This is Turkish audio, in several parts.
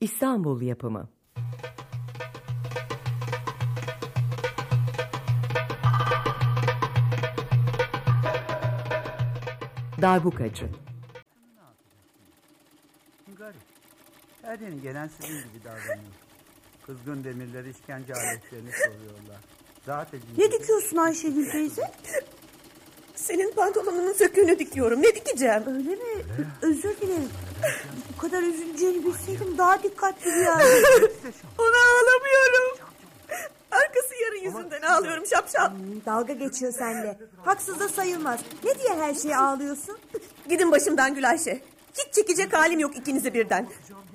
İstanbul yapımı. Darbukacı. Garip. Her yeni gelen sizin gibi davranıyor. Kızgın demirleri işkence aletlerini soruyorlar. Zaten Ne dikiyorsun Ayşegül teyze? Senin pantolonunun söküğünü dikiyorum. Ne dikeceğim? Öyle mi? Özür dilerim. Bu kadar üzüleceğini bilseydim daha dikkatli bir yerde. Ona ağlamıyorum. Arkası yarı yüzünden ağlıyorum şapşal. Dalga geçiyor seninle. Haksız da sayılmaz. Ne diye her şeye ağlıyorsun? Gidin başımdan Gül Ayşe. Hiç çekecek halim yok ikinizi birden.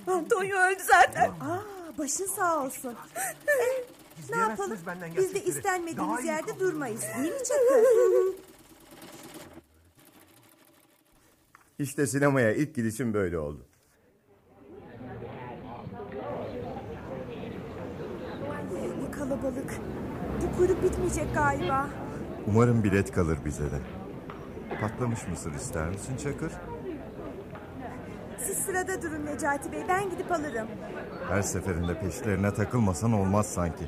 Antonio öldü zaten. Aa, başın sağ olsun. Eh, ne yapalım? Biz de istenmediğimiz yerde durmayız. Değil mi Çakır? İşte sinemaya ilk gidişim böyle oldu. ne kalabalık. Bu kuyruk bitmeyecek galiba. Umarım bilet kalır bize de. Patlamış mısır ister misin Çakır? Siz sırada durun Necati Bey. Ben gidip alırım. Her seferinde peşlerine takılmasan olmaz sanki.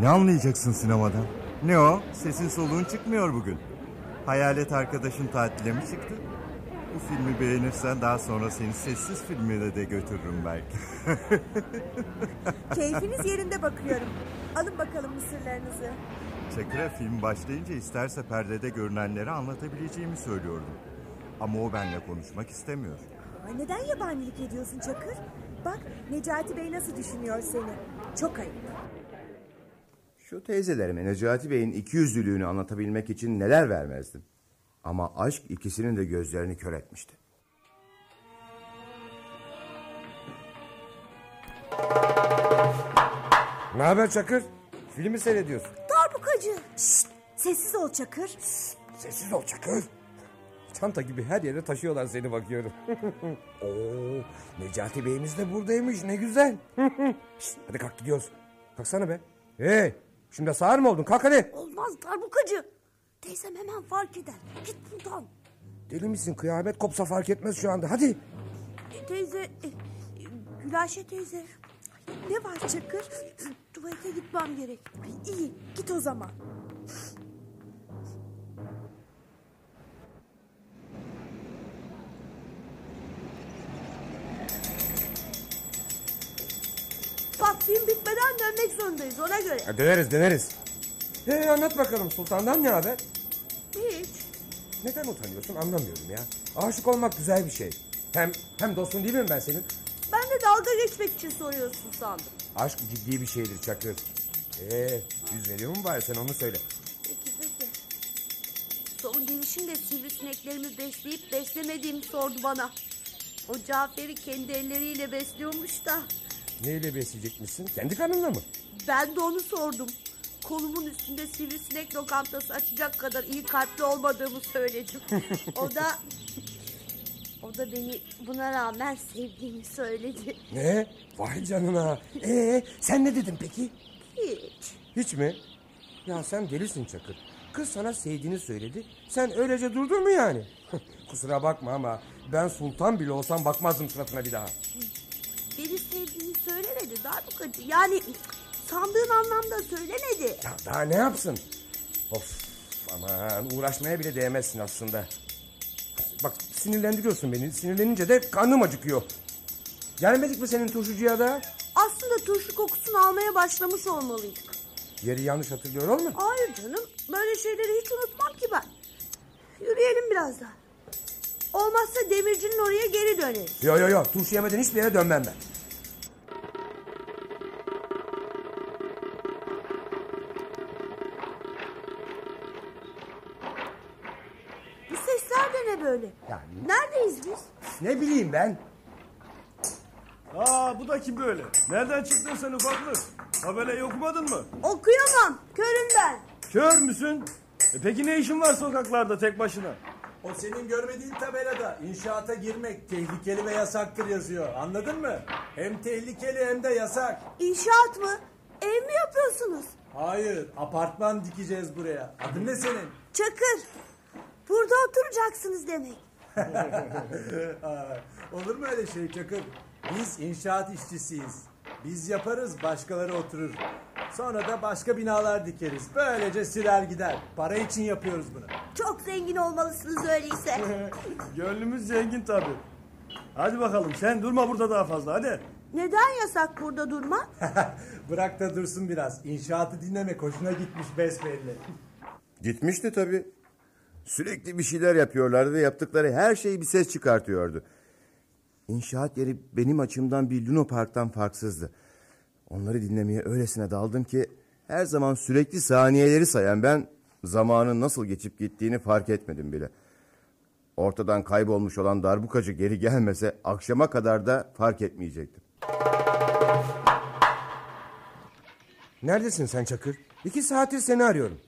Ne anlayacaksın sinemadan? Ne o? Sesin soluğun çıkmıyor bugün. Hayalet arkadaşın tatile mi çıktı? Bu filmi beğenirsen daha sonra seni sessiz filmine de götürürüm belki. Keyfiniz yerinde bakıyorum. Alın bakalım mısırlarınızı. Çakır'a film başlayınca isterse perdede görünenleri anlatabileceğimi söylüyordum. Ama o benimle konuşmak istemiyor. Aa, neden yabanilik ediyorsun Çakır? Bak Necati Bey nasıl düşünüyor seni. Çok ayıp. Şu teyzelerime Necati Bey'in ikiyüzlülüğünü anlatabilmek için neler vermezdim. Ama aşk ikisinin de gözlerini kör etmişti. Ne haber Çakır? Filmi seyrediyorsun. Darbukacı. Şşt, sessiz ol Çakır. Sessiz ol Çakır. Çanta gibi her yere taşıyorlar seni bakıyorum. Oo, Necati Bey'imiz de buradaymış ne güzel. Şişt, hadi kalk gidiyoruz. Kalksana be. Hey, şimdi sağır mı oldun? Kalk hadi. Olmaz darbukacı. Teyzem hemen fark eder. Git buradan. Deli misin? Kıyamet kopsa fark etmez şu anda. Hadi. E, teyze, e, Gülayşe teyze. Ne var Çakır? Tuvalete gitmem gerek. İyi, git o zaman. Bak film bitmeden dönmek zorundayız ona göre. Ha, döneriz döneriz. Hey, anlat bakalım sultandan ne haber? Hiç. Neden utanıyorsun anlamıyorum ya. Aşık olmak güzel bir şey. Hem hem dostun değil miyim ben senin? Ben de dalga geçmek için soruyorsun sandım. Aşk ciddi bir şeydir Çakır. Ee, yüz veriyor mu bari sen onu söyle. Peki peki. Son gelişinde sivrisineklerimi besleyip beslemediğimi sordu bana. O Cafer'i kendi elleriyle besliyormuş da. Neyle besleyecekmişsin? Kendi karnınla mı? Ben de onu sordum. Kolumun üstünde sivrisinek lokantası açacak kadar iyi kalpli olmadığımı söyledim. o da... O da beni buna rağmen sevdiğini söyledi. Ne? Vay canına. Ee, sen ne dedin peki? Hiç. Hiç mi? Ya sen delisin Çakır. Kız sana sevdiğini söyledi. Sen öylece durdun mu yani? Kusura bakma ama ben sultan bile olsam bakmazdım suratına bir daha. Beni sevdiğini söylemedi darbukacı. Yani sandığın anlamda söylemedi. Ya daha ne yapsın? Of aman uğraşmaya bile değmezsin aslında. Bak sinirlendiriyorsun beni. Sinirlenince de karnım acıkıyor. Gelmedik mi senin turşucuya da? Aslında turşu kokusunu almaya başlamış olmalıydık. Yeri yanlış hatırlıyor olma. Hayır canım. Böyle şeyleri hiç unutmam ki ben. Yürüyelim biraz daha. Olmazsa demircinin oraya geri döneriz. Yo yo yo turşu yemeden hiçbir yere dönmem ben. Sesler de ne böyle? Yani Neredeyiz biz? ne bileyim ben. Aa bu da kim böyle? Nereden çıktın sen ufaklık? Haberle okumadın mı? Okuyamam. Körüm ben. Kör müsün? E peki ne işin var sokaklarda tek başına? O senin görmediğin tabelada inşaata girmek tehlikeli ve yasaktır yazıyor. Anladın mı? Hem tehlikeli hem de yasak. İnşaat mı? Ev mi yapıyorsunuz? Hayır, apartman dikeceğiz buraya. Adın ne senin? Çakır. Burada oturacaksınız demek. Aa, olur mu öyle şey Çakır? Biz inşaat işçisiyiz. Biz yaparız, başkaları oturur. Sonra da başka binalar dikeriz. Böylece sürer gider. Para için yapıyoruz bunu. Çok zengin olmalısınız öyleyse. Gönlümüz zengin tabii. Hadi bakalım sen durma burada daha fazla hadi. Neden yasak burada durmak? Bırak da dursun biraz. İnşaatı dinlemek hoşuna gitmiş besbelli. Gitmişti tabii. Sürekli bir şeyler yapıyorlardı ve yaptıkları her şey bir ses çıkartıyordu. İnşaat yeri benim açımdan bir Luna Park'tan farksızdı. Onları dinlemeye öylesine daldım ki her zaman sürekli saniyeleri sayan ben zamanın nasıl geçip gittiğini fark etmedim bile. Ortadan kaybolmuş olan darbukacı geri gelmese akşama kadar da fark etmeyecektim. Neredesin sen Çakır? İki saattir seni arıyorum.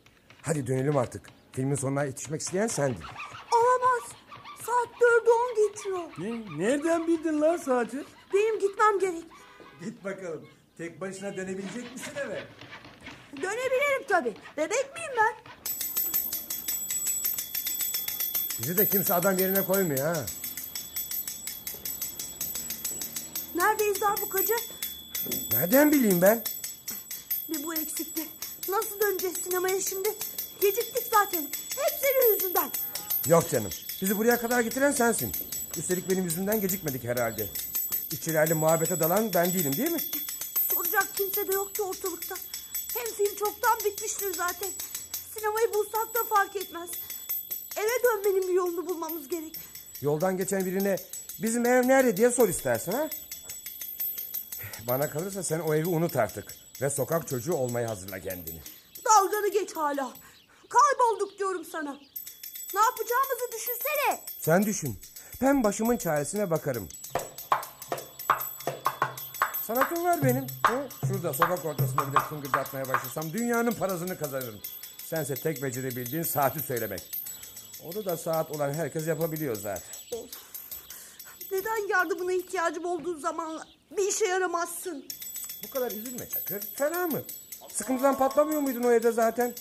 Hadi dönelim artık. Filmin sonuna yetişmek isteyen sendin. Olamaz. Saat dördü on geçiyor. Ne, nereden bildin lan saati? Benim gitmem gerek. Git bakalım. Tek başına dönebilecek misin eve? Dönebilirim tabii. Bebek miyim ben? Bizi de kimse adam yerine koymuyor ha. Neredeyiz darbukacı? Nereden bileyim ben? Bir bu eksikti. Nasıl döneceğiz sinemaya şimdi? Geciktik zaten. Hep senin yüzünden. Yok canım. Bizi buraya kadar getiren sensin. Üstelik benim yüzümden gecikmedik herhalde. İçilerle muhabbete dalan ben değilim değil mi? Soracak kimse de yok ki ortalıkta. Hem film çoktan bitmiştir zaten. Sinemayı bulsak da fark etmez. Eve dönmenin bir yolunu bulmamız gerek. Yoldan geçen birine bizim ev nerede diye sor istersen ha. Bana kalırsa sen o evi unut artık. Ve sokak çocuğu olmaya hazırla kendini. Dalganı geç hala. Kaybolduk diyorum sana. Ne yapacağımızı düşünsene. Sen düşün. Ben başımın çaresine bakarım. Sanatım var benim. He? Şurada sokak ortasında bile tıngırdatmaya başlasam dünyanın parasını kazanırım. Sense tek becerebildiğin saati söylemek. Onu da saat olan herkes yapabiliyor zaten. Neden yardımına ihtiyacım olduğu zaman bir işe yaramazsın? Bu kadar üzülme Çakır. Fena mı? Sıkıntıdan patlamıyor muydun o evde zaten?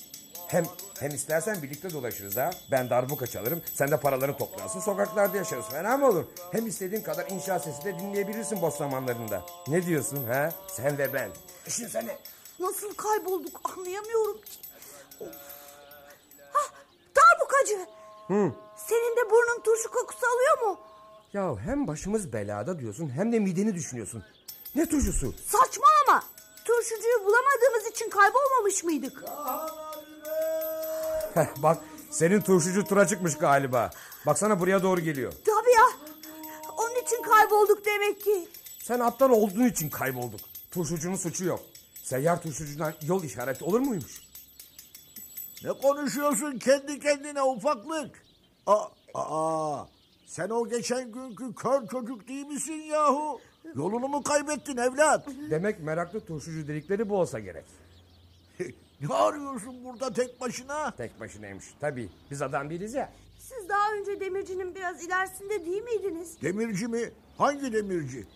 Hem hem istersen birlikte dolaşırız ha. Ben darbuka çalarım. Sen de paraları toplarsın. Sokaklarda yaşarız. Fena mı olur? Hem istediğin kadar inşaat sesi de dinleyebilirsin boş zamanlarında. Ne diyorsun ha? Sen ve ben. Düşünsene. Nasıl kaybolduk anlayamıyorum ki. Hah, darbukacı. Senin de burnun turşu kokusu alıyor mu? Ya hem başımız belada diyorsun hem de mideni düşünüyorsun. Ne turşusu? Saçmalama. Turşucuyu bulamadığımız için kaybolmamış mıydık? Heh, bak senin turşucu tura çıkmış galiba. Baksana buraya doğru geliyor. Tabii ya. Onun için kaybolduk demek ki. Sen aptal olduğun için kaybolduk. Turşucunun suçu yok. Seyyar turşucudan yol işareti olur muymuş? Ne konuşuyorsun kendi kendine ufaklık? Aa, aa, sen o geçen günkü kör çocuk değil misin yahu? Yolunu mu kaybettin evlat? Demek meraklı turşucu dedikleri bu olsa gerek. Ne arıyorsun burada tek başına? Tek başınaymış. Tabii biz adam değiliz ya. Siz daha önce demircinin biraz ilerisinde değil miydiniz? Demirci mi? Hangi demirci?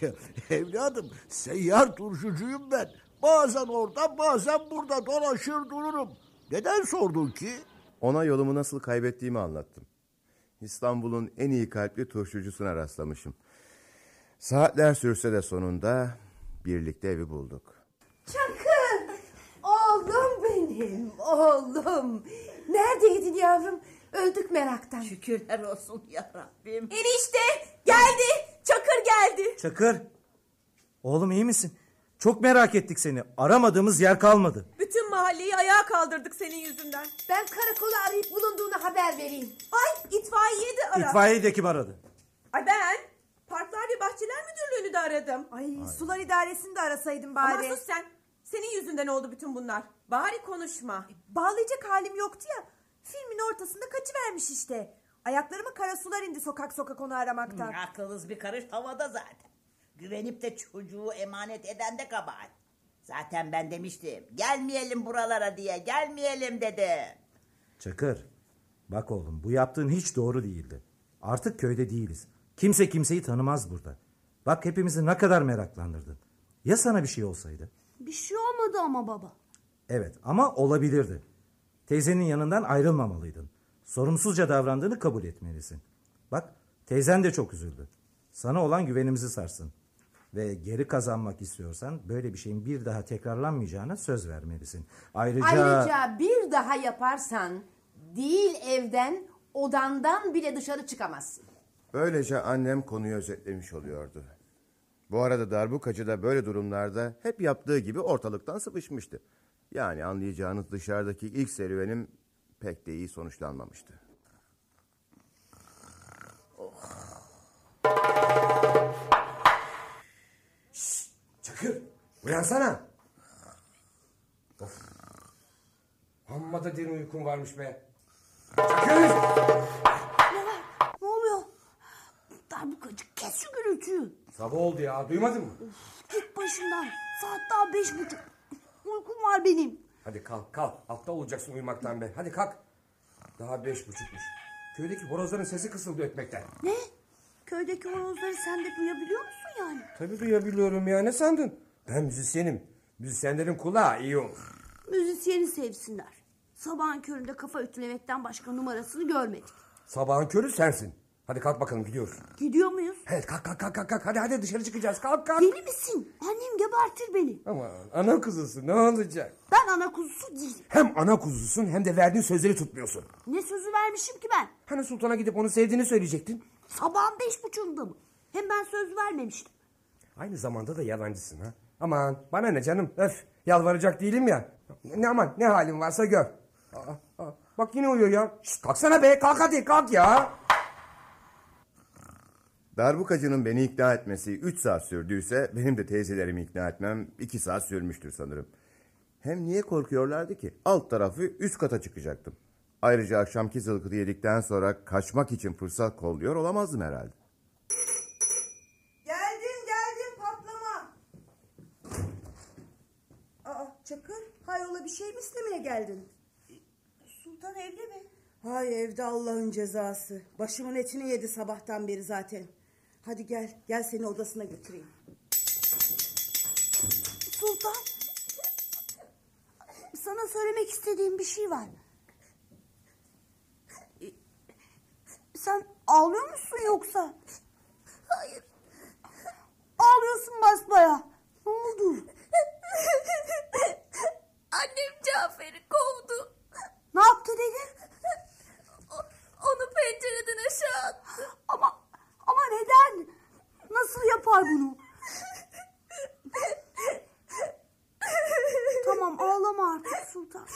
Evladım seyyar turşucuyum ben. Bazen orada bazen burada dolaşır dururum. Neden sordun ki? Ona yolumu nasıl kaybettiğimi anlattım. İstanbul'un en iyi kalpli turşucusuna rastlamışım. Saatler sürse de sonunda birlikte evi bulduk. Çakır! Oğlum benim, oğlum. Neredeydin yavrum? Öldük meraktan. Şükürler olsun ya Rabbim. Enişte geldi. Çakır geldi. Çakır. Oğlum iyi misin? Çok merak ettik seni. Aramadığımız yer kalmadı. Bütün mahalleyi ayağa kaldırdık senin yüzünden. Ben karakola arayıp bulunduğunu haber vereyim. Ay itfaiyeyi de ara. İtfaiyeyi de kim aradı? Ay ben Parklar ve Bahçeler Müdürlüğü'nü de aradım. Ay, sular idaresini de arasaydın bari. Ama sus sen. Senin yüzünden oldu bütün bunlar. Bari konuşma. Bağlayacak halim yoktu ya. Filmin ortasında kaçıvermiş işte. Ayaklarıma kara sular indi sokak sokak onu aramaktan. Aklınız bir karış havada zaten. Güvenip de çocuğu emanet eden de kabahat. Zaten ben demiştim gelmeyelim buralara diye gelmeyelim dedim. Çakır. Bak oğlum bu yaptığın hiç doğru değildi. Artık köyde değiliz. Kimse kimseyi tanımaz burada. Bak hepimizi ne kadar meraklandırdın. Ya sana bir şey olsaydı? Bir şey olmadı ama baba. Evet ama olabilirdi. Teyzenin yanından ayrılmamalıydın. Sorumsuzca davrandığını kabul etmelisin. Bak teyzen de çok üzüldü. Sana olan güvenimizi sarsın. Ve geri kazanmak istiyorsan böyle bir şeyin bir daha tekrarlanmayacağına söz vermelisin. Ayrıca... Ayrıca bir daha yaparsan değil evden odandan bile dışarı çıkamazsın. Böylece annem konuyu özetlemiş oluyordu. Bu arada darbukacı da böyle durumlarda hep yaptığı gibi ortalıktan sıvışmıştı. Yani anlayacağınız dışarıdaki ilk serüvenim pek de iyi sonuçlanmamıştı. Çakır uyansana. Of. Amma da derin uykun varmış be. Çakır. Ne var? Ne oluyor? Darbukacı kes şu gürültüyü. Sabah oldu ya duymadın mı? Git başımdan. Saat daha beş buçuk. Uykum var benim. Hadi kalk kalk. Altta olacaksın uyumaktan be. Hadi kalk. Daha beş buçukmuş. Köydeki horozların sesi kısıldı ötmekten. Ne? Köydeki horozları sen de duyabiliyor musun yani? Tabii duyabiliyorum ya ne sandın? Ben müzisyenim. Müzisyenlerin kulağı iyi olur. Müzisyeni sevsinler. Sabahın köründe kafa ütülemekten başka numarasını görmedik. Sabahın körü sensin. Hadi kalk bakalım gidiyoruz. Gidiyor muyuz? Evet kalk kalk kalk kalk. Hadi hadi dışarı çıkacağız. Kalk kalk. Deli misin? Annem gebertir beni. Ama ana kuzusu ne olacak? Ben ana kuzusu değilim. Hem ana kuzusun hem de verdiğin sözleri tutmuyorsun. Ne sözü vermişim ki ben? Hani sultana gidip onu sevdiğini söyleyecektin? Sabahın beş buçuğunda mı? Hem ben söz vermemiştim. Aynı zamanda da yalancısın ha. Aman bana ne canım öf yalvaracak değilim ya. Ne aman ne halin varsa gör. Aa, aa, bak yine uyuyor ya. Şişt, kalksana be kalk hadi kalk ya. Darbukacının beni ikna etmesi 3 saat sürdüyse benim de teyzelerimi ikna etmem 2 saat sürmüştür sanırım. Hem niye korkuyorlardı ki? Alt tarafı üst kata çıkacaktım. Ayrıca akşamki zılgıtı yedikten sonra kaçmak için fırsat kolluyor olamazdım herhalde. Geldim geldim patlama. Aa Çakır hayrola bir şey mi istemeye geldin? Sultan evli mi? Hay evde Allah'ın cezası. Başımın etini yedi sabahtan beri zaten. Hadi gel gel seni odasına götüreyim. Sultan. Sana söylemek istediğim bir şey var. Sen ağlıyor musun yoksa? Hayır. Ağlıyorsun basbaya. Ne oldu? Annem Cafer'i kovdu. Ne yaptı dedi? Onu pencereden aşağı attı. Ama ama neden? Nasıl yapar bunu? tamam ağlama artık Sultan.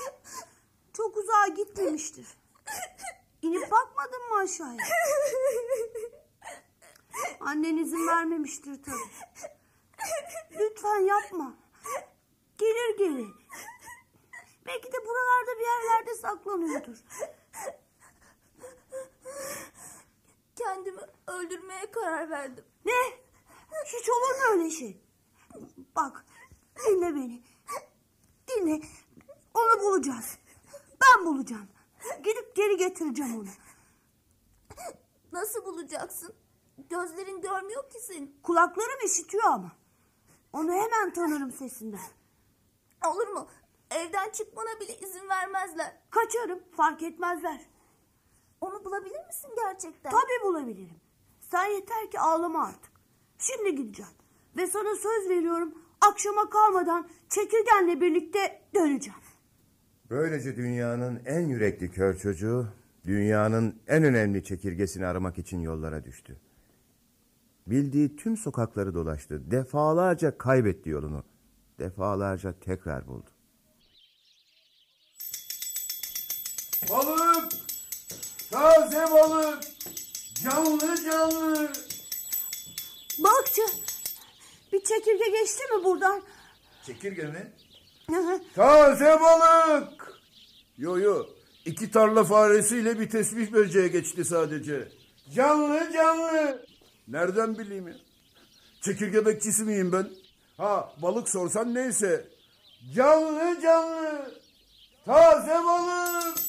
Çok uzağa gitmemiştir. İnip bakmadın mı aşağıya? Annen izin vermemiştir tabii. Lütfen yapma. Gelir geri. Belki de buralarda bir yerlerde saklanıyordur. Öldürmeye karar verdim. Ne? Hiç olur mu öyle şey? Bak dinle beni. Dinle. Onu bulacağız. Ben bulacağım. Gidip geri getireceğim onu. Nasıl bulacaksın? Gözlerin görmüyor ki seni. Kulaklarım işitiyor ama. Onu hemen tanırım sesinden. Olur mu? Evden çıkmana bile izin vermezler. Kaçarım fark etmezler. Onu bulabilir misin gerçekten? Tabii bulabilirim. Sen yeter ki ağlama artık. Şimdi gideceğim. Ve sana söz veriyorum akşama kalmadan çekirgenle birlikte döneceğim. Böylece dünyanın en yürekli kör çocuğu dünyanın en önemli çekirgesini aramak için yollara düştü. Bildiği tüm sokakları dolaştı. Defalarca kaybetti yolunu. Defalarca tekrar buldu. Balık! Taze balık! Canlı canlı! Balıkçı bir çekirge geçti mi buradan? Çekirge mi? Taze balık! Yo yo. İki tarla faresiyle bir tesbih böceği geçti sadece. Canlı canlı. Nereden bileyim ya? Çekirge bekçisi miyim ben? Ha balık sorsan neyse. Canlı canlı. Taze balık.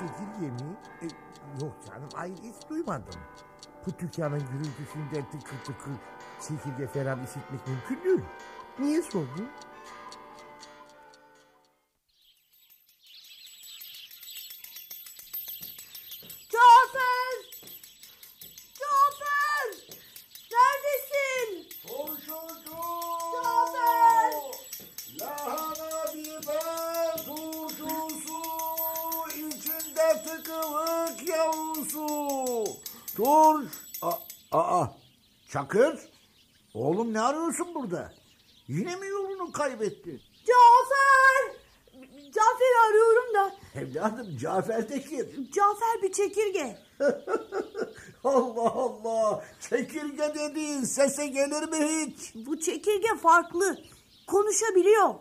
Çekirge mi? E, yok canım hayır hiç duymadım. Bu dükkanın gürültüsünden tıkır tıkır çekirge falan işitmek mümkün değil. Niye sordun? Ne arıyorsun burada? Yine mi yolunu kaybettin? Cafer! Cafer'i arıyorum da. Evladım Cafer de kim? Cafer bir çekirge. Allah Allah. Çekirge dediğin sese gelir mi hiç? Bu çekirge farklı. Konuşabiliyor.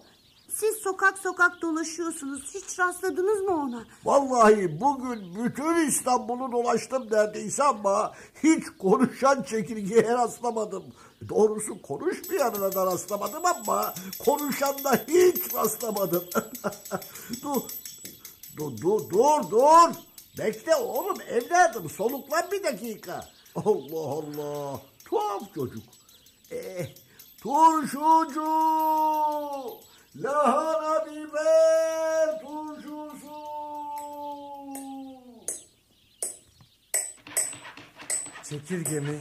Siz sokak sokak dolaşıyorsunuz. Hiç rastladınız mı ona? Vallahi bugün bütün İstanbul'u dolaştım neredeyse ama hiç konuşan çekirgeye rastlamadım. Doğrusu konuşmayanına da rastlamadım ama konuşanla hiç rastlamadım. dur, dur, dur, dur, dur. Bekle oğlum evladım soluklan bir dakika. Allah Allah. Tuhaf çocuk. Eh, turşucu. Lahana biber turşusu. Çekirgemi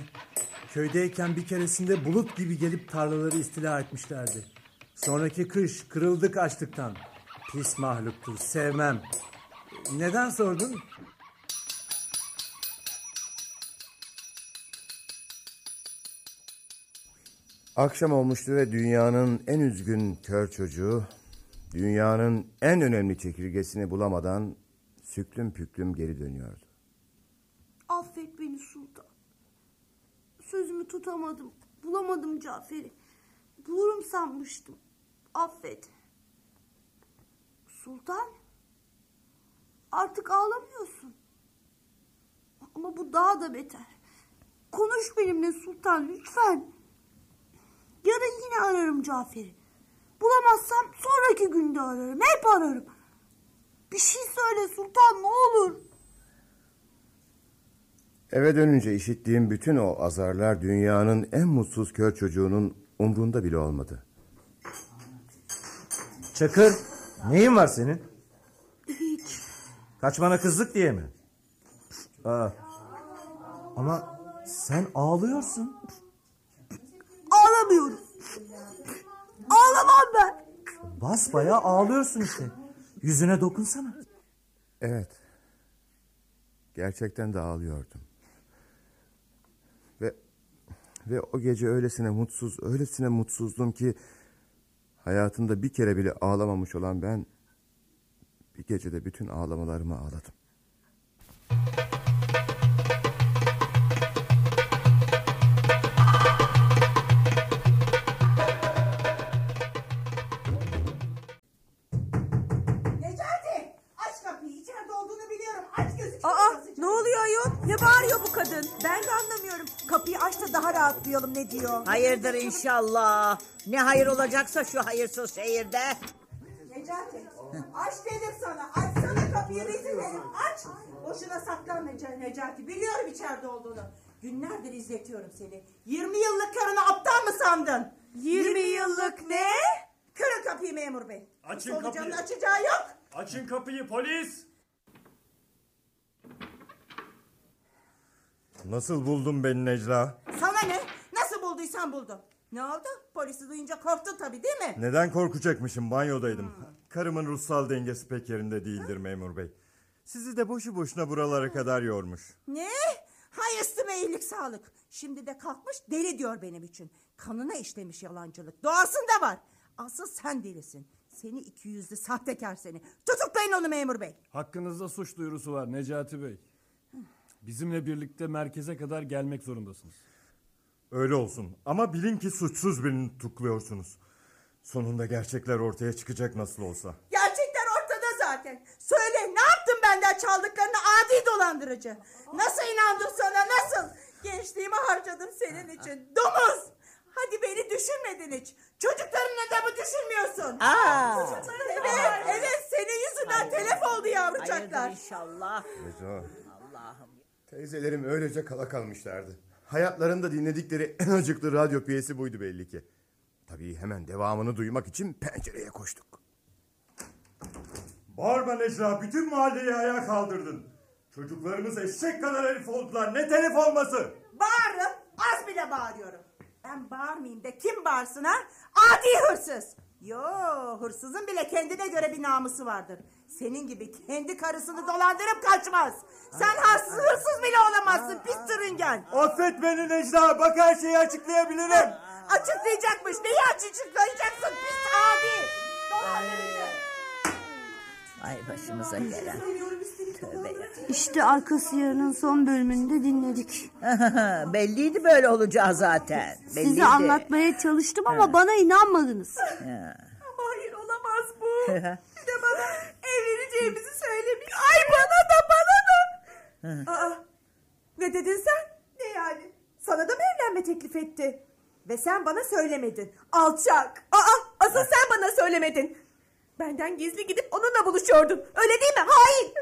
köydeyken bir keresinde bulut gibi gelip tarlaları istila etmişlerdi. Sonraki kış kırıldık açlıktan. Pis mahluktur sevmem. Neden sordun? Akşam olmuştu ve dünyanın en üzgün kör çocuğu, dünyanın en önemli çekirgesini bulamadan süklüm püklüm geri dönüyordu. Affet beni Sultan. Sözümü tutamadım. Bulamadım Cafer'i. Bulurum sanmıştım. Affet. Sultan. Artık ağlamıyorsun. Ama bu daha da beter. Konuş benimle Sultan lütfen. Yarın yine ararım Cafer'i. Bulamazsam sonraki günde ararım. Hep ararım. Bir şey söyle Sultan ne olur. Eve dönünce işittiğim bütün o azarlar dünyanın en mutsuz kör çocuğunun umrunda bile olmadı. Çakır neyin var senin? Hiç. Kaçmana kızdık diye mi? Aa, ama sen ağlıyorsun. Ağlamam ben. Basbayağı ağlıyorsun işte. Yüzüne dokunsana. Evet. Gerçekten de ağlıyordum. Ve ve o gece öylesine mutsuz, öylesine mutsuzdum ki hayatında bir kere bile ağlamamış olan ben bir gecede bütün ağlamalarımı ağladım. Diyor. Hayırdır inşallah. Ne hayır olacaksa şu hayırsız şehirde. Necati aç dedim sana. Açsana kapıyı rezil herif. Aç. Boşuna saklanma Neca- Necati. Biliyorum içeride olduğunu. Günlerdir izletiyorum seni. 20 yıllık karını aptal mı sandın? 20 yıllık ne? Kırın kapıyı memur bey. Açın Solucanın kapıyı. açacağı yok. Açın kapıyı polis. Nasıl buldun beni Necla? Bulduysan buldun. Ne oldu? Polisi duyunca korktun tabii değil mi? Neden korkacakmışım banyodaydım. Karımın ruhsal dengesi pek yerinde değildir memur bey. Sizi de boşu boşuna buralara kadar yormuş. Ne? Hay üstüme iyilik sağlık. Şimdi de kalkmış deli diyor benim için. Kanına işlemiş yalancılık. Doğasında var. Asıl sen delisin. Seni iki yüzlü sahtekar seni. Tutuklayın onu memur bey. Hakkınızda suç duyurusu var Necati Bey. Bizimle birlikte merkeze kadar gelmek zorundasınız. Öyle olsun ama bilin ki suçsuz birini tutukluyorsunuz. Sonunda gerçekler ortaya çıkacak nasıl olsa. Gerçekler ortada zaten. Söyle ne yaptın benden çaldıklarını adi dolandırıcı. Nasıl inandım sana nasıl? Gençliğimi harcadım senin için. Domuz. Hadi beni düşünmedin hiç. Çocuklarını da mı düşünmüyorsun? Aa. Evet, evet senin yüzünden telef oldu yavrucaklar. Hayırdır inşallah. Teyzelerim öylece kala kalmışlardı. Hayatlarında dinledikleri en acıklı radyo piyesi buydu belli ki. Tabii hemen devamını duymak için pencereye koştuk. Bağırma Necla, bütün mahalleyi ayağa kaldırdın. Çocuklarımız eşek kadar herif oldular, ne telef olması? Bağırırım, az bile bağırıyorum. Ben bağırmayayım da kim bağırsın ha? Adi hırsız. Yo, hırsızın bile kendine göre bir namusu vardır. Senin gibi kendi karısını dolandırıp kaçmaz. Sen hırsız, hırsız bile olamazsın pis sürüngen. Affet beni Necla. Bak her şeyi açıklayabilirim. Açıklayacakmış. Neyi açıklayacaksın pis adi. Ay başımıza gelen. Tövbe ya. İşte arkası yarının son bölümünü de dinledik. Belliydi böyle olacağı zaten. Belliydi. Size anlatmaya çalıştım ama bana inanmadınız. Ama hayır olamaz bu. Bir de bana evleneceğimizi söylemiş. Ay bana da bana da. Aa, ne dedin sen? Ne yani? Sana da mı evlenme teklif etti? Ve sen bana söylemedin. Alçak. Aa, asıl sen bana söylemedin. Benden gizli gidip onunla buluşuyordun. Öyle değil mi? Hain.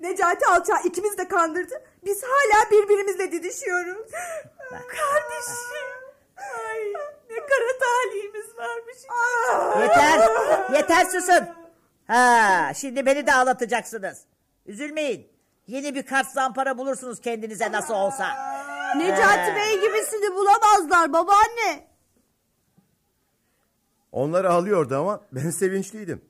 Necati Alçak ikimiz de kandırdı. Biz hala birbirimizle didişiyoruz. Kardeşim. Ay ne kara talihimiz varmış. Yeter. Yeter susun. Ha, şimdi beni de ağlatacaksınız. Üzülmeyin. Yeni bir kart zampara bulursunuz kendinize nasıl olsa. Necati Bey gibisini bulamazlar babaanne. Onlar ağlıyordu ama ben sevinçliydim.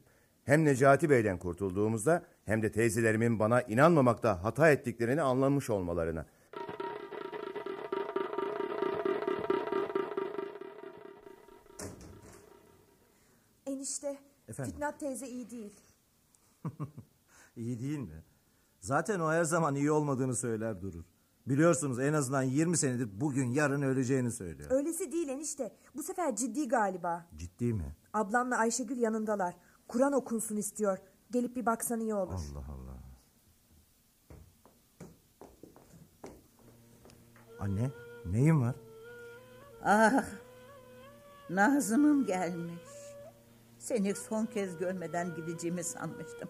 Hem Necati Bey'den kurtulduğumuzda hem de teyzelerimin bana inanmamakta hata ettiklerini anlamış olmalarına. Enişte. Efendim? Fitnat teyze iyi değil. İyi değil mi? Zaten o her zaman iyi olmadığını söyler durur. Biliyorsunuz en azından 20 senedir bugün yarın öleceğini söylüyor. Öylesi değil enişte. Bu sefer ciddi galiba. Ciddi mi? Ablamla Ayşegül yanındalar. Kur'an okunsun istiyor. Gelip bir baksan iyi olur. Allah Allah. Anne neyin var? Ah, Nazım'ım gelmiş. Seni son kez görmeden gideceğimi sanmıştım.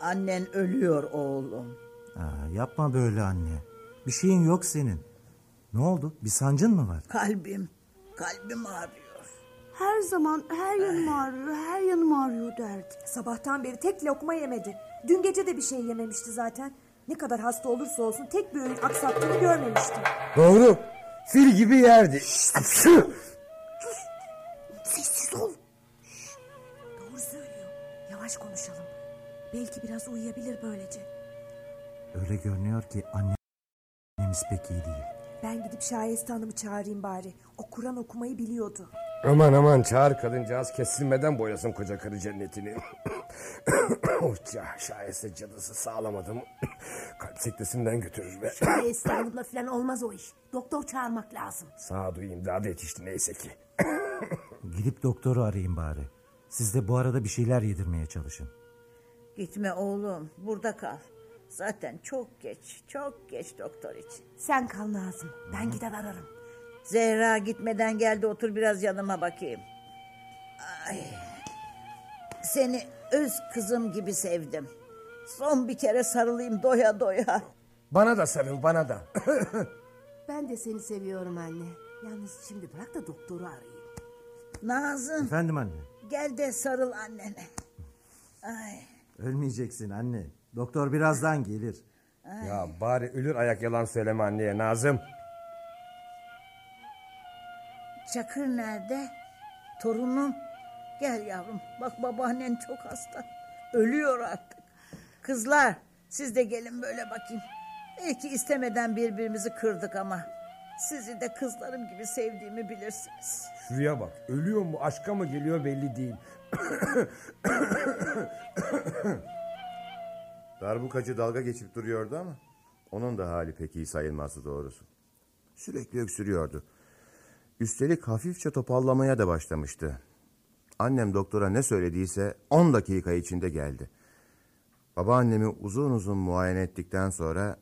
Annen ölüyor oğlum. Aa, yapma böyle anne. Bir şeyin yok senin. Ne oldu? Bir sancın mı var? Kalbim, kalbim ağrıyor. Her zaman her yanım ağrıyor, her yanım ağrıyor derdi. Sabahtan beri tek lokma yemedi. Dün gece de bir şey yememişti zaten. Ne kadar hasta olursa olsun tek bir öğün aksattığını görmemiştim. Doğru. Fil gibi yerdi. Yavaş konuşalım. Belki biraz uyuyabilir böylece. Öyle görünüyor ki annemiz pek iyi değil. Ben gidip Şayeste Hanım'ı çağırayım bari. O Kur'an okumayı biliyordu. Aman aman çağır kadıncağız kesilmeden boyasın koca karı cennetini. oh ya şayeste cadısı sağlamadım. Kalp sektesinden götürür be. Estağfurullah falan olmaz o iş. Doktor çağırmak lazım. Sağduyu imdadı yetişti neyse ki. Gidip doktoru arayın bari. Siz de bu arada bir şeyler yedirmeye çalışın. Gitme oğlum, burada kal. Zaten çok geç, çok geç doktor için. Sen kal Nazım. Ben gider ararım. Zehra gitmeden geldi otur biraz yanıma bakayım. Ay. Seni öz kızım gibi sevdim. Son bir kere sarılayım doya doya. Bana da sarıl bana da. Ben de seni seviyorum anne. Yalnız şimdi bırak da doktoru arayayım. Nazım Efendim anne. Gel de sarıl annene. Ay. Ölmeyeceksin anne. Doktor birazdan gelir. ya bari ölür ayak yalan söyleme anneye Nazım. Çakır nerede? Torunum. Gel yavrum. Bak babaannen çok hasta. Ölüyor artık. Kızlar siz de gelin böyle bakayım. Belki istemeden birbirimizi kırdık ama sizi de kızlarım gibi sevdiğimi bilirsiniz. Şuraya bak ölüyor mu aşka mı geliyor belli değil. Darbukacı dalga geçip duruyordu ama onun da hali pek iyi sayılmazdı doğrusu. Sürekli öksürüyordu. Üstelik hafifçe topallamaya da başlamıştı. Annem doktora ne söylediyse 10 dakika içinde geldi. Babaannemi uzun uzun muayene ettikten sonra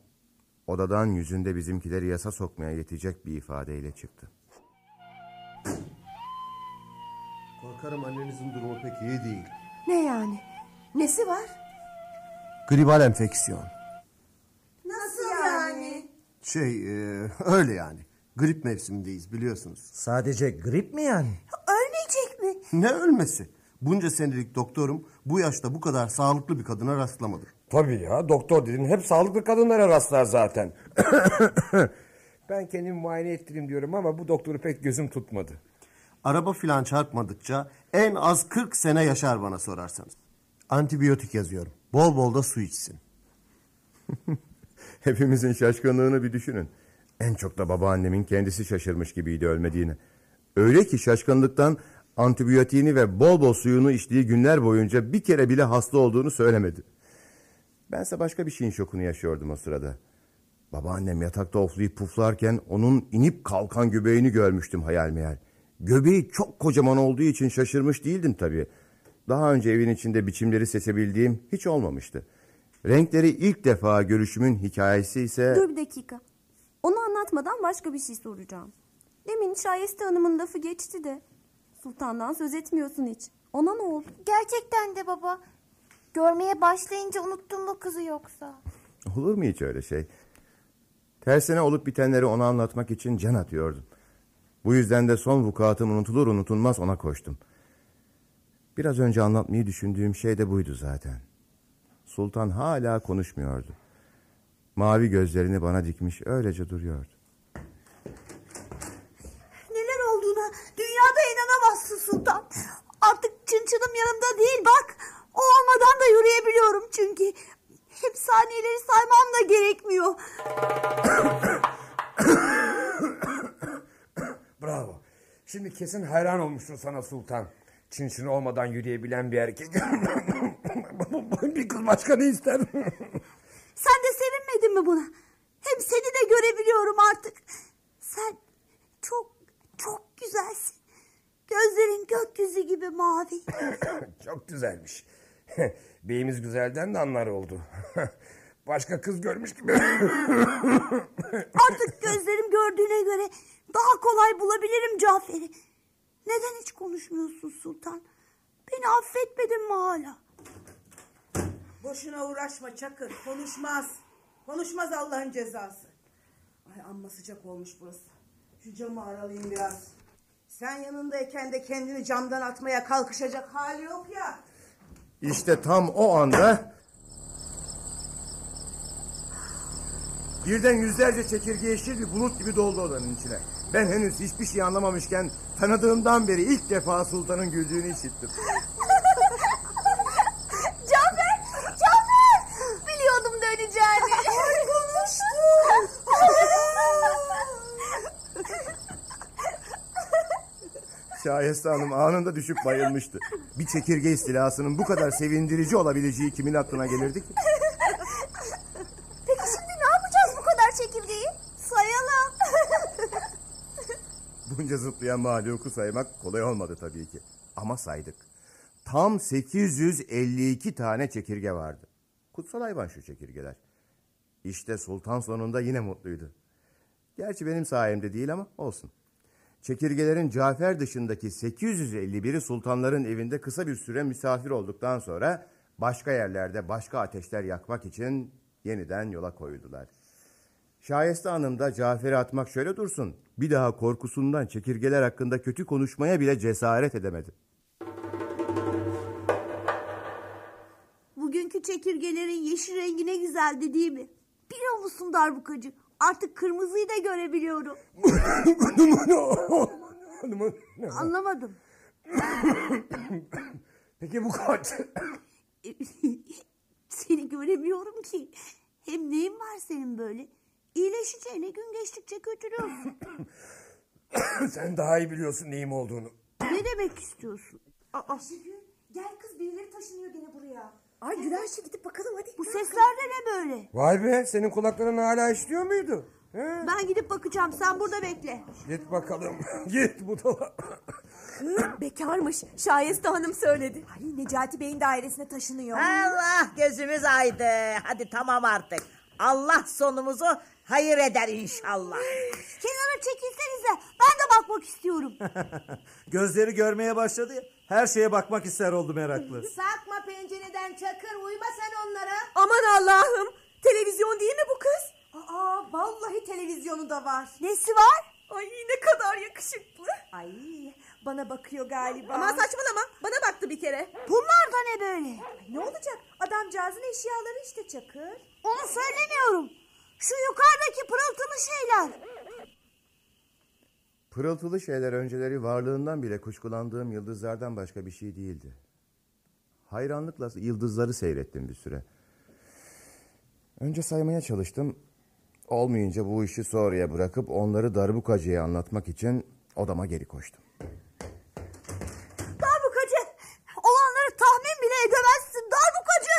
odadan yüzünde bizimkileri yasa sokmaya yetecek bir ifadeyle çıktı. Korkarım annenizin durumu pek iyi değil. Ne yani? Nesi var? Gribal enfeksiyon. Nasıl yani? Şey e, öyle yani. Grip mevsimindeyiz biliyorsunuz. Sadece grip mi yani? Ölmeyecek mi? Ne ölmesi? Bunca senelik doktorum bu yaşta bu kadar sağlıklı bir kadına rastlamadı. Tabii ya doktor dedin hep sağlıklı kadınlara rastlar zaten. ben kendimi muayene ettireyim diyorum ama bu doktoru pek gözüm tutmadı. Araba filan çarpmadıkça en az 40 sene yaşar bana sorarsanız. Antibiyotik yazıyorum. Bol bol da su içsin. Hepimizin şaşkınlığını bir düşünün. En çok da babaannemin kendisi şaşırmış gibiydi ölmediğini. Öyle ki şaşkınlıktan antibiyotiğini ve bol bol suyunu içtiği günler boyunca bir kere bile hasta olduğunu söylemedi. Bense başka bir şeyin şokunu yaşıyordum o sırada. Babaannem yatakta oflayıp puflarken onun inip kalkan göbeğini görmüştüm hayal meyal. Göbeği çok kocaman olduğu için şaşırmış değildim tabii. Daha önce evin içinde biçimleri seçebildiğim hiç olmamıştı. Renkleri ilk defa görüşümün hikayesi ise... Dur bir dakika. Onu anlatmadan başka bir şey soracağım. Demin Şayeste Hanım'ın lafı geçti de. Sultandan söz etmiyorsun hiç. Ona ne oldu? Gerçekten de baba. Görmeye başlayınca unuttun mu kızı yoksa? Olur mu hiç öyle şey? Tersine olup bitenleri ona anlatmak için can atıyordum. Bu yüzden de son vukuatım unutulur unutulmaz ona koştum. Biraz önce anlatmayı düşündüğüm şey de buydu zaten. Sultan hala konuşmuyordu. Mavi gözlerini bana dikmiş öylece duruyordu. Neler olduğuna dünyada inanamazsın Sultan. Artık çınçınım yanımda değil bak. O olmadan da yürüyebiliyorum çünkü. Hep saniyeleri saymam da gerekmiyor. Bravo. Şimdi kesin hayran olmuşsun sana sultan. Çin olmadan yürüyebilen bir erkek. bir kız başka ne ister? Sen de sevinmedin mi buna? Hem seni de görebiliyorum artık. Sen çok çok güzelsin. Gözlerin gökyüzü gibi mavi. Çok güzelmiş. Beyimiz güzelden de anlar oldu. Başka kız görmüş gibi. Artık gözlerim gördüğüne göre daha kolay bulabilirim Cafer'i. Neden hiç konuşmuyorsun Sultan? Beni affetmedin mi hala? Boşuna uğraşma Çakır. Konuşmaz. Konuşmaz Allah'ın cezası. Ay amma sıcak olmuş burası. Şu camı aralayayım biraz. Sen yanındayken de kendini camdan atmaya kalkışacak hali yok ya. İşte tam o anda... Birden yüzlerce çekirge yeşil bir bulut gibi doldu odanın içine. Ben henüz hiçbir şey anlamamışken tanıdığımdan beri ilk defa sultanın güldüğünü işittim. Cafer! Cafer! Biliyordum döneceğini. Ay Şayeste Hanım anında düşüp bayılmıştı. Bir çekirge istilasının bu kadar sevindirici olabileceği kimin aklına gelirdi ki? Peki şimdi ne yapacağız bu kadar çekirgeyi? Sayalım. Bunca zıplayan mahluku saymak kolay olmadı tabii ki. Ama saydık. Tam 852 tane çekirge vardı. Kutsal hayvan şu çekirgeler. İşte sultan sonunda yine mutluydu. Gerçi benim sayemde değil ama olsun. Çekirgelerin Cafer dışındaki 851'i sultanların evinde kısa bir süre misafir olduktan sonra başka yerlerde başka ateşler yakmak için yeniden yola koyuldular. Şayeste Hanım da Cafer'i atmak şöyle dursun. Bir daha korkusundan çekirgeler hakkında kötü konuşmaya bile cesaret edemedi. Bugünkü çekirgelerin yeşil rengi ne güzeldi değil mi? Biliyor musun darbukacı? Artık kırmızıyı da görebiliyorum. Anlamadım. Peki bu kaç? Seni göremiyorum ki. Hem neyin var senin böyle? İyileşeceğine gün geçtikçe kötülüyorsun. Sen daha iyi biliyorsun neyim olduğunu. ne demek istiyorsun? Ayşegül gel kız birileri taşınıyor gene buraya. Ay Gülerşe gidip bakalım hadi. Bu sesler de ne böyle? Vay be senin kulakların hala işliyor muydu? Ben gidip bakacağım. Sen burada bekle. Git bakalım. Git bu da. Hı, bekarmış. Şayeste Hanım söyledi. Ay Necati Bey'in dairesine taşınıyor. Allah gözümüz aydı. Hadi tamam artık. Allah sonumuzu hayır eder inşallah. Kenara çekilsenize. Ben de bakmak istiyorum. Gözleri görmeye başladı ya. Her şeye bakmak ister oldu meraklı. Sakma pencereden çakır uyma sen onlara. Aman Allah'ım. Televizyon değil mi bu kız? Aa vallahi televizyonu da var. Nesi var? Ay ne kadar yakışıklı. Ay bana bakıyor galiba. Aman saçmalama. Bana baktı bir kere. Bunlar da ne böyle? Ay, ne olacak? Adamcağızın eşyaları işte Çakır. Onu söylemiyorum. Şu yukarıdaki pırıltılı şeyler. Pırıltılı şeyler önceleri varlığından bile kuşkulandığım yıldızlardan başka bir şey değildi. Hayranlıkla yıldızları seyrettim bir süre. Önce saymaya çalıştım. Olmayınca bu işi sonraya bırakıp onları darbukacıya anlatmak için odama geri koştum. Darbukacı! Olanları tahmin bile edemezsin darbukacı!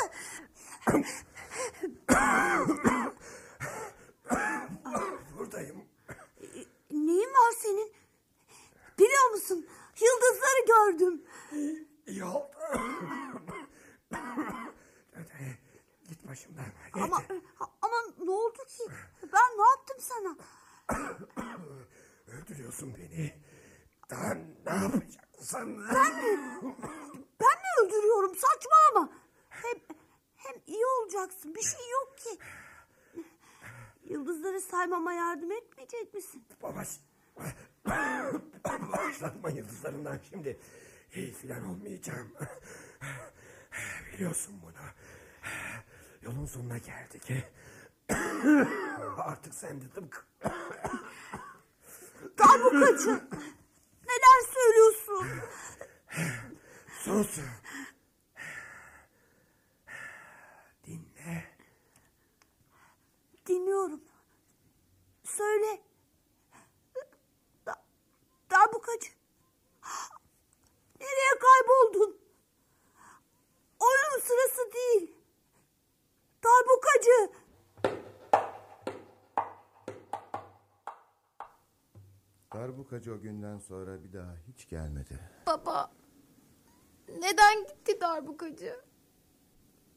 Buradayım. Neyin var senin? Biliyor musun? Yıldızları gördüm. İyi oldu. Git başımdan. Git. Ama ama ne oldu ki? Ben ne yaptım sana? Öldürüyorsun beni. Daha ne yapacaksın? Ben mi? Ben mi öldürüyorum? Saçmalama. Hem, hem iyi olacaksın. Bir şey yok ki. Yıldızları saymama yardım etmeyecek misin? Babaş. Başlatma yıldızlarından şimdi. İyi filan olmayacağım. Biliyorsun bunu. Yolun sonuna geldik. Artık sen de tıpkı... Darbukacı. Neler söylüyorsun? Sus. Dinle. Dinliyorum. Söyle. Darbukacı. Nereye kayboldun? Oyunun sırası değil. Darbukacı. Darbukacı o günden sonra bir daha hiç gelmedi. Baba. Neden gitti darbukacı?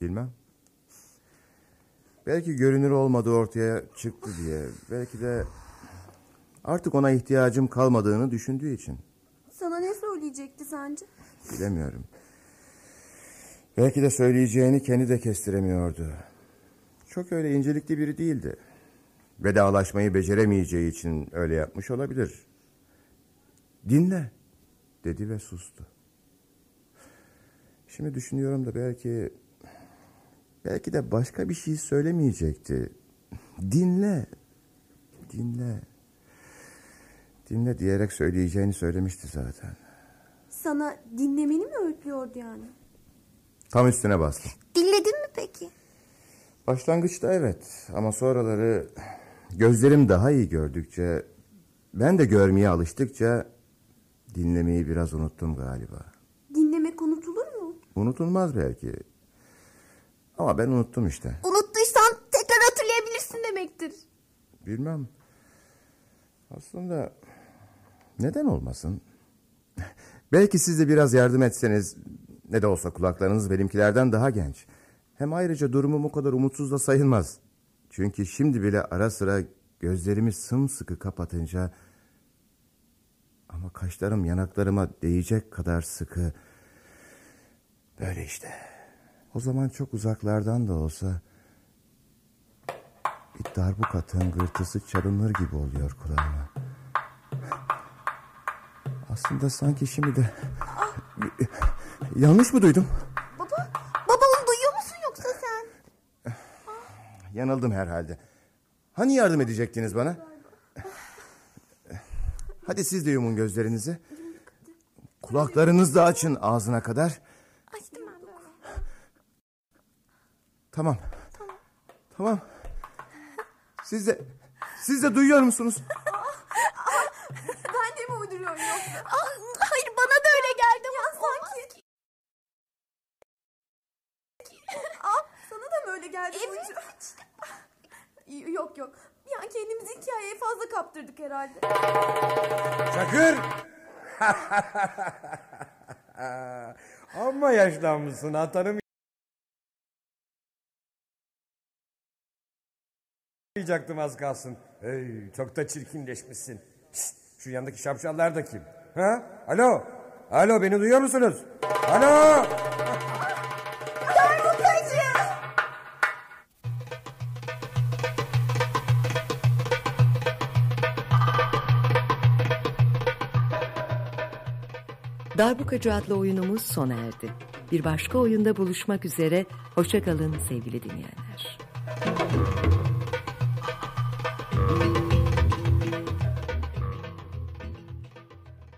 Bilmem. Belki görünür olmadı ortaya çıktı diye. Belki de artık ona ihtiyacım kalmadığını düşündüğü için. Sana ne söyleyecekti sence? Bilemiyorum. Belki de söyleyeceğini kendi de kestiremiyordu. Çok öyle incelikli biri değildi. Vedalaşmayı beceremeyeceği için öyle yapmış olabilir. Dinle dedi ve sustu. Şimdi düşünüyorum da belki belki de başka bir şey söylemeyecekti. Dinle. Dinle. Dinle diyerek söyleyeceğini söylemişti zaten. Sana dinlemeni mi öğütlüyordu yani? Tam üstüne bastım. Dinledin mi peki? Başlangıçta evet ama sonraları gözlerim daha iyi gördükçe ben de görmeye alıştıkça dinlemeyi biraz unuttum galiba. Dinlemek unutulur mu? Unutulmaz belki. Ama ben unuttum işte. Unuttuysan tekrar hatırlayabilirsin demektir. Bilmem. Aslında neden olmasın? Belki siz de biraz yardım etseniz ne de olsa kulaklarınız benimkilerden daha genç. Hem ayrıca durumum o kadar umutsuz da sayılmaz. Çünkü şimdi bile ara sıra gözlerimi sımsıkı kapatınca ama kaşlarım yanaklarıma değecek kadar sıkı. Böyle işte. O zaman çok uzaklardan da olsa bir darbuka tıngırtısı çalınır gibi oluyor kulağıma. Aslında sanki şimdi de yanlış mı duydum? Baba, baba onu duyuyor musun yoksa sen? Yanıldım herhalde. Hani yardım edecektiniz bana? Hadi siz de yumun gözlerinizi. Kulaklarınızı da açın ağzına kadar. Açtım ben böyle. Tamam. Tamam. Siz de siz de duyuyor musunuz? Mi uyduruyorum yoksa? hayır bana da öyle geldi. Ya sanki. Aa, sana da mı öyle geldi Burcu? Yok yok. Bir an kendimizi hikayeye fazla kaptırdık herhalde. Çakır! Amma yaşlanmışsın atanım. Diyecektim az kalsın. Hey, çok da çirkinleşmişsin. Şşt, şu yandaki şapşallar da kim? Ha? Alo? Alo beni duyuyor musunuz? Alo? Darbukacı! Darbukacı adlı oyunumuz sona erdi. Bir başka oyunda buluşmak üzere. Hoşçakalın sevgili dinleyenler.